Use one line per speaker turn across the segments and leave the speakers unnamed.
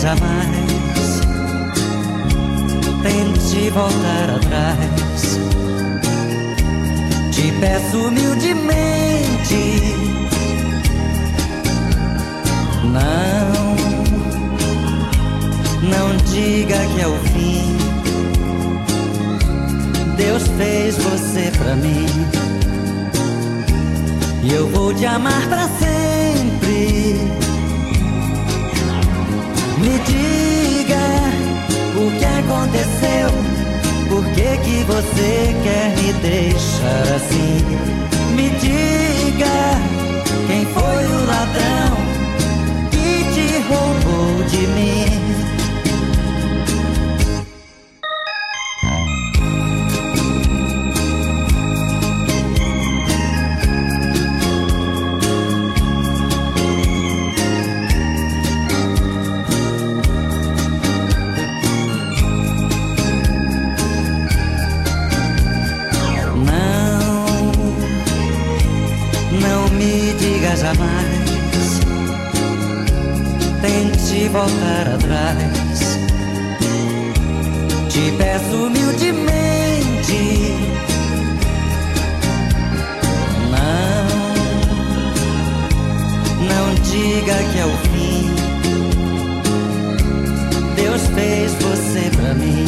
jamais tente voltar atrás. Te peço humildemente, não, não diga que é o fim. Deus fez você pra mim. E eu vou te amar pra sempre. Me diga o que aconteceu. Por que, que você quer me deixar assim? Me diga diga jamais. Tente voltar atrás. Te peço humildemente. Não, não diga que é o fim. Deus fez você pra mim.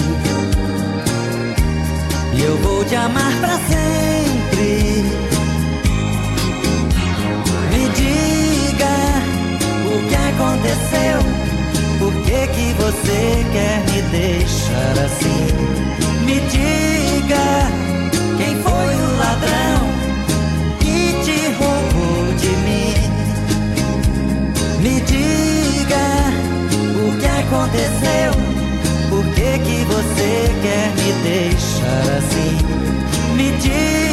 E eu vou te amar pra sempre. Deixar assim? Me diga quem foi o ladrão que te roubou de mim. Me diga o que aconteceu. Por que, que você quer me deixar assim? Me diga.